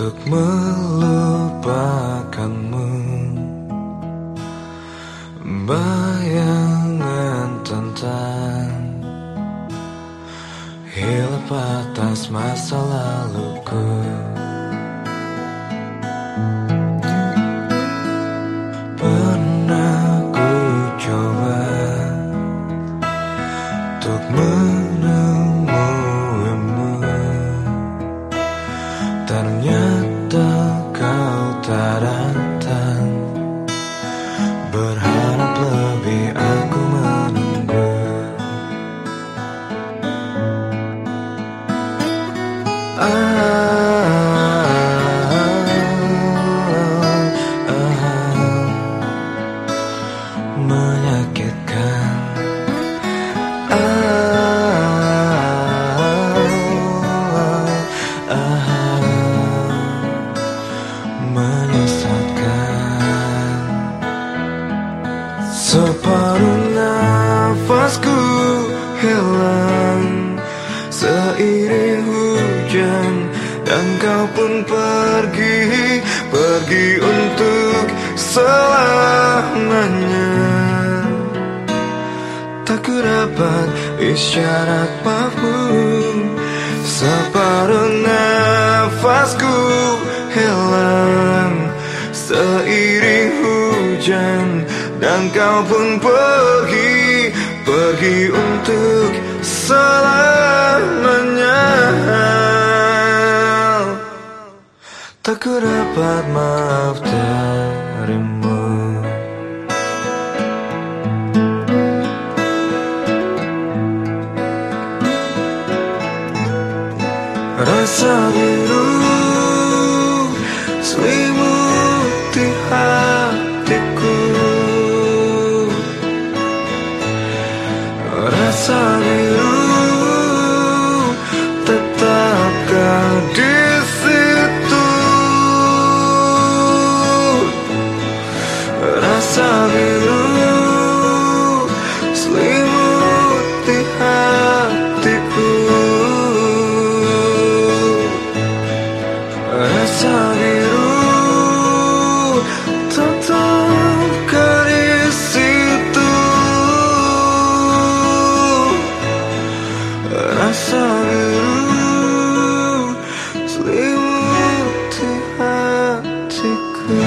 untuk melupakanmu. Bayangan tentang Hilap atas masa laluku. Pernah ku coba Untuk menang Ternyata kau tak datang. Berharap Separuh nafasku hilang Seiring hujan Dan kau pun pergi Pergi untuk selamanya. Tak ku dapat isyarat maafmu Separuh nafasku hilang Seiring Dan kau pun pergi Pergi untuk selamanya. Tak ku dapat maaf darimu. Rasa biru Rasa biru selimuti hatiku